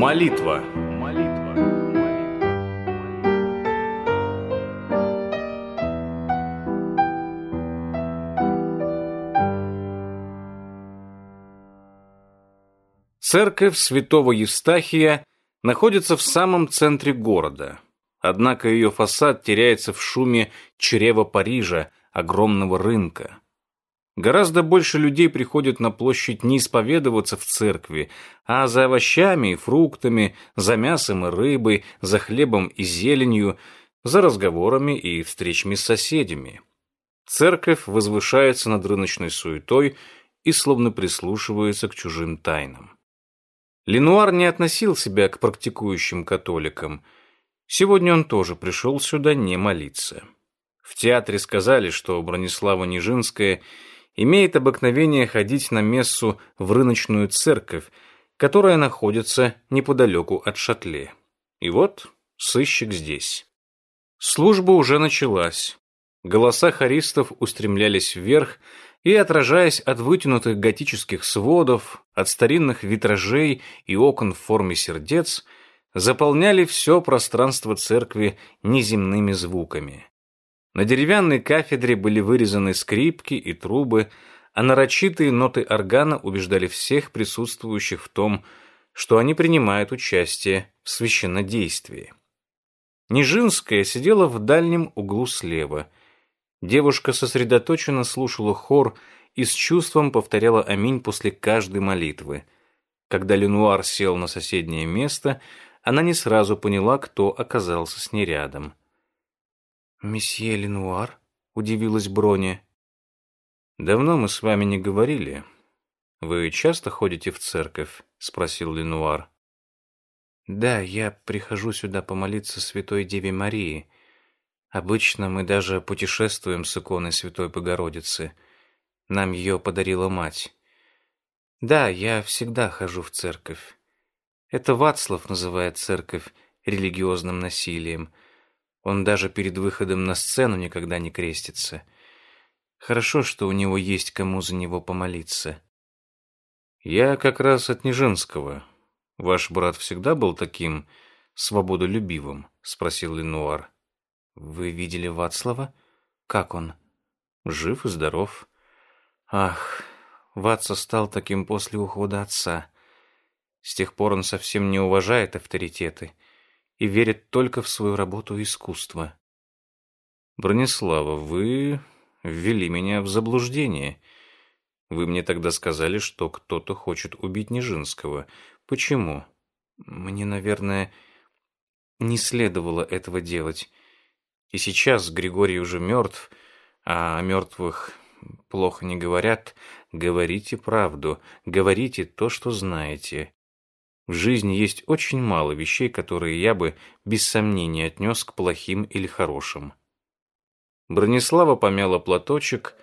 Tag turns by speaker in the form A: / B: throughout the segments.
A: Молитва. Церковь святого Евстахия находится в самом центре города. Однако ее фасад теряется в шуме чрева Парижа, огромного рынка. Гораздо больше людей приходят на площадь не исповедоваться в церкви, а за овощами и фруктами, за мясом и рыбой, за хлебом и зеленью, за разговорами и встречами с соседями. Церковь возвышается над рыночной суетой и словно прислушивается к чужим тайнам. Ленуар не относил себя к практикующим католикам. Сегодня он тоже пришел сюда не молиться. В театре сказали, что Бронислава Нижинская – имеет обыкновение ходить на мессу в рыночную церковь, которая находится неподалеку от шатле. И вот сыщик здесь. Служба уже началась. Голоса хористов устремлялись вверх, и, отражаясь от вытянутых готических сводов, от старинных витражей и окон в форме сердец, заполняли все пространство церкви неземными звуками. На деревянной кафедре были вырезаны скрипки и трубы, а нарочитые ноты органа убеждали всех присутствующих в том, что они принимают участие в священнодействии. Нижинская сидела в дальнем углу слева. Девушка сосредоточенно слушала хор и с чувством повторяла «Аминь» после каждой молитвы. Когда Ленуар сел на соседнее место, она не сразу поняла, кто оказался с ней рядом. «Месье Ленуар?» — удивилась Броня. «Давно мы с вами не говорили. Вы часто ходите в церковь?» — спросил Ленуар. «Да, я прихожу сюда помолиться Святой Деве Марии. Обычно мы даже путешествуем с иконой Святой Богородицы. Нам ее подарила мать. Да, я всегда хожу в церковь. Это Вацлав называет церковь религиозным насилием — он даже перед выходом на сцену никогда не крестится. Хорошо, что у него есть кому за него помолиться. Я как раз от Нижинского. Ваш брат всегда был таким свободолюбивым, спросил Ленуар. Вы видели Вацлава? Как он? Жив и здоров. Ах, Ватса стал таким после ухода отца. С тех пор он совсем не уважает авторитеты и верит только в свою работу искусства. Бронислава, вы ввели меня в заблуждение. Вы мне тогда сказали, что кто-то хочет убить Нижинского. Почему? Мне, наверное, не следовало этого делать. И сейчас Григорий уже мертв, а о мертвых плохо не говорят. Говорите правду, говорите то, что знаете. В жизни есть очень мало вещей, которые я бы без сомнения отнес к плохим или хорошим. Бронислава помяла платочек,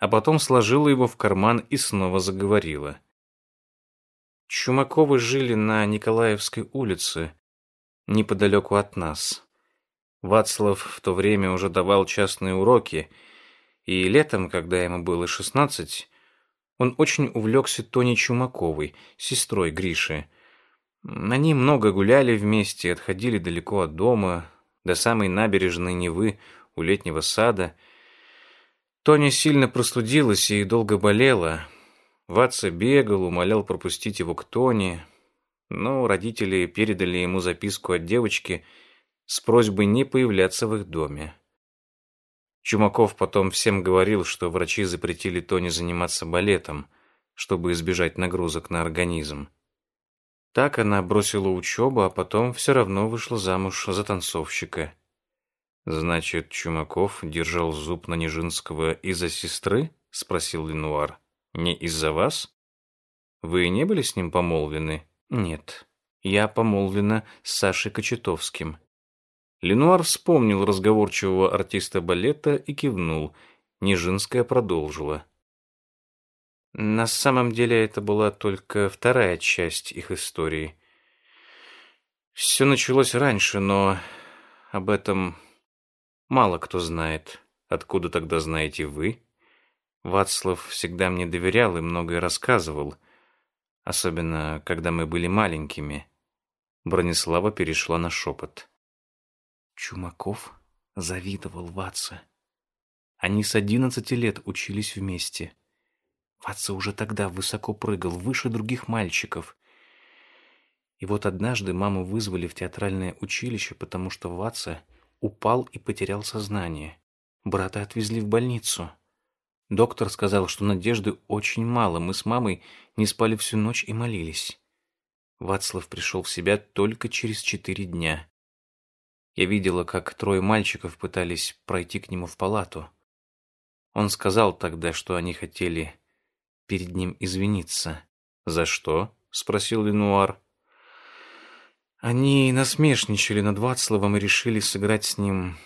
A: а потом сложила его в карман и снова заговорила. Чумаковы жили на Николаевской улице, неподалеку от нас. Вацлав в то время уже давал частные уроки, и летом, когда ему было шестнадцать, он очень увлекся Тони Чумаковой, сестрой Гриши, они много гуляли вместе, отходили далеко от дома, до самой набережной Невы, у летнего сада. Тоня сильно простудилась и долго болела. Ватса бегал, умолял пропустить его к Тоне, но родители передали ему записку от девочки с просьбой не появляться в их доме. Чумаков потом всем говорил, что врачи запретили Тоне заниматься балетом, чтобы избежать нагрузок на организм. Так она бросила учебу, а потом все равно вышла замуж за танцовщика. Значит, Чумаков держал зуб на Нижинского из-за сестры? спросил Ленуар. Не из-за вас? Вы не были с ним помолвлены? Нет. Я помолвлена с Сашей Кочетовским. Ленуар вспомнил разговорчивого артиста балета и кивнул. Нижинская продолжила. На самом деле это была только вторая часть их истории. Все началось раньше, но об этом мало кто знает. Откуда тогда знаете вы? Вацлав всегда мне доверял и многое рассказывал, особенно когда мы были маленькими. Бронислава перешла на шепот.
B: Чумаков завидовал Ватце. Они с одиннадцати лет учились вместе. Ватца уже тогда высоко прыгал, выше других мальчиков. И вот однажды маму вызвали в театральное училище, потому что Ватца упал и потерял сознание. Брата отвезли в больницу. Доктор сказал, что надежды очень мало. Мы с мамой не спали всю ночь и молились. Вацлав пришел в себя только через четыре дня. Я видела, как трое мальчиков пытались пройти к нему в палату. Он сказал тогда, что они хотели перед ним извиниться.
A: «За что?» — спросил Ленуар.
B: Они насмешничали над Вацлавом и решили сыграть с ним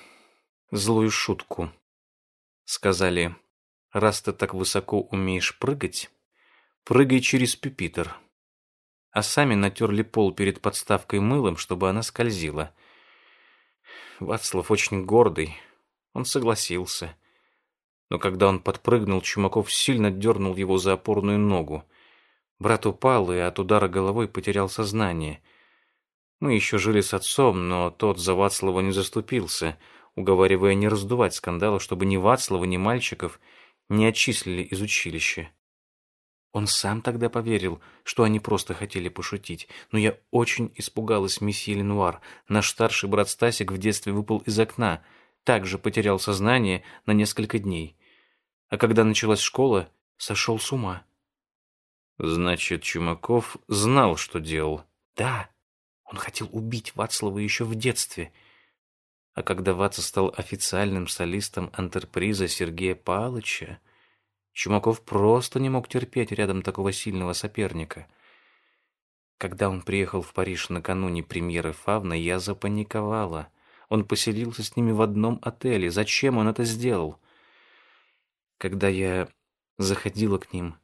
B: злую шутку. Сказали, раз ты так высоко умеешь прыгать, прыгай через пюпитер. А сами натерли пол перед подставкой мылом, чтобы она скользила. Вацлав очень гордый, он согласился. Но когда он подпрыгнул, Чумаков сильно дернул его за опорную ногу. Брат упал и от удара головой потерял сознание — мы еще жили с отцом, но тот за Вацлава не заступился, уговаривая не раздувать скандала, чтобы ни Вацлава, ни мальчиков не отчислили из училища. Он сам тогда поверил, что они просто хотели пошутить, но я очень испугалась месье Ленуар. Наш старший брат Стасик в детстве выпал из окна, также потерял сознание на несколько дней. А когда началась школа, сошел с ума.
A: Значит, Чумаков знал, что делал.
B: Да, он хотел убить Вацлава еще в детстве. А когда Ваца стал официальным солистом антерприза Сергея Палыча, Чумаков просто не мог терпеть рядом такого сильного соперника. Когда он приехал в Париж накануне премьеры «Фавна», я запаниковала. Он поселился с ними в одном отеле. Зачем он это сделал? Когда я заходила к ним,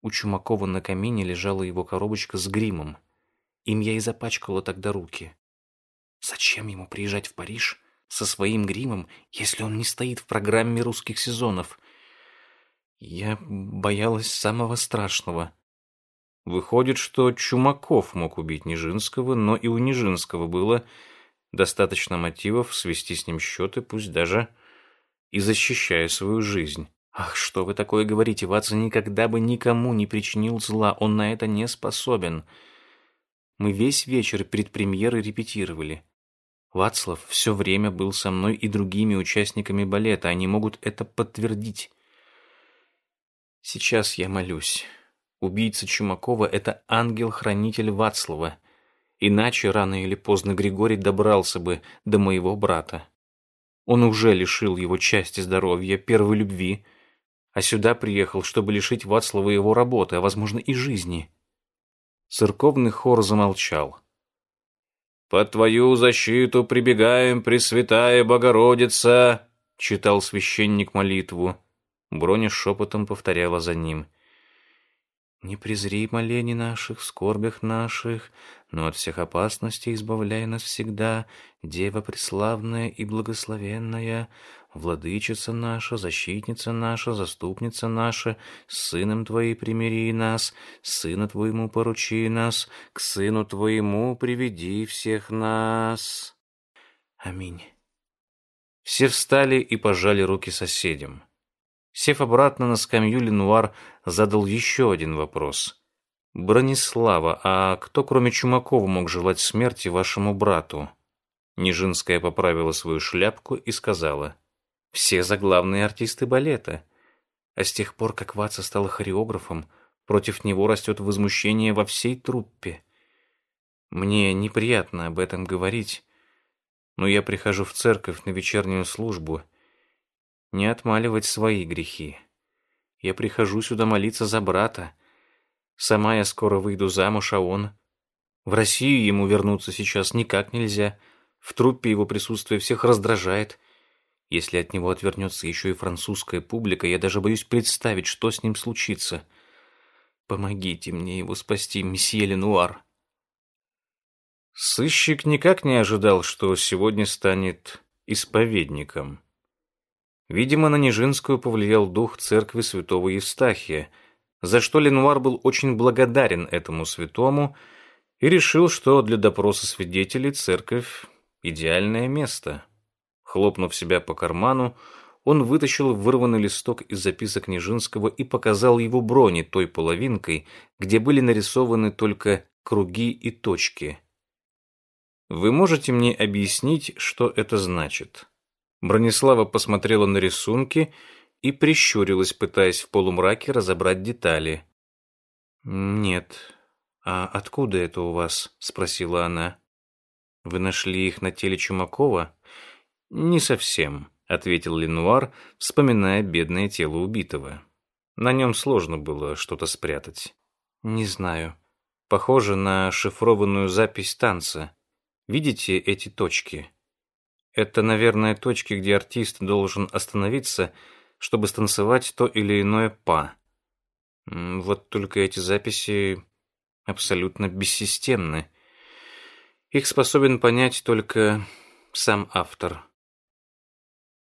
B: у Чумакова на камине лежала его коробочка с гримом — им я и запачкала тогда руки. Зачем ему приезжать в Париж со своим гримом, если он не стоит в программе русских сезонов? Я боялась самого страшного.
A: Выходит, что Чумаков мог убить Нижинского, но и у Нижинского было достаточно мотивов свести с ним счеты, пусть даже и защищая свою жизнь.
B: Ах, что вы такое говорите, Ватсон никогда бы никому не причинил зла, он на это не способен. — мы весь вечер перед премьерой репетировали. Вацлав все время был со мной и другими участниками балета. Они могут это подтвердить. Сейчас я молюсь. Убийца Чумакова — это ангел-хранитель Вацлава. Иначе рано или поздно Григорий добрался бы до моего брата. Он уже лишил его части здоровья, первой любви, а сюда приехал, чтобы лишить Вацлава его работы, а, возможно, и жизни.
A: Церковный хор замолчал. «Под твою защиту прибегаем, Пресвятая Богородица!» — читал священник молитву. Броня шепотом повторяла за ним.
B: «Не презри молений наших скорбях наших, но от всех опасностей избавляй нас всегда, Дева преславная и благословенная, Владычица наша, защитница наша, заступница наша, с Сыном Твоей примири нас, Сына Твоему поручи нас, к Сыну Твоему приведи всех нас. Аминь.
A: Все встали и пожали руки соседям. Сев обратно на скамью, Ленуар задал еще один вопрос. «Бронислава, а кто, кроме Чумакова, мог желать смерти вашему брату?» Нижинская поправила свою шляпку и сказала — все заглавные артисты балета. А с тех пор, как Ватса стал хореографом, против него растет возмущение во всей труппе. Мне неприятно об этом говорить, но я прихожу в церковь на вечернюю службу не отмаливать свои грехи. Я прихожу сюда молиться за брата. Сама я скоро выйду замуж, а он... В Россию ему вернуться сейчас никак нельзя. В труппе его присутствие всех раздражает. Если от него отвернется еще и французская публика, я даже боюсь представить, что с ним случится. Помогите мне его спасти, месье Ленуар. Сыщик никак не ожидал, что сегодня станет исповедником. Видимо, на Нижинскую повлиял дух церкви святого Евстахия, за что Ленуар был очень благодарен этому святому и решил, что для допроса свидетелей церковь – идеальное место. Хлопнув себя по карману, он вытащил вырванный листок из записок Нижинского и показал его броне той половинкой, где были нарисованы только круги и точки. «Вы можете мне объяснить, что это значит?» Бронислава посмотрела на рисунки и прищурилась, пытаясь в полумраке разобрать детали.
B: «Нет. А откуда это у вас?» — спросила она. «Вы нашли их на теле Чумакова?»
A: «Не совсем», — ответил Ленуар, вспоминая бедное тело убитого. На нем сложно было что-то спрятать.
B: «Не знаю. Похоже на шифрованную запись танца. Видите эти точки?» Это, наверное, точки, где артист должен остановиться, чтобы станцевать то или иное па. Вот только эти записи абсолютно бессистемны. Их способен понять только сам автор.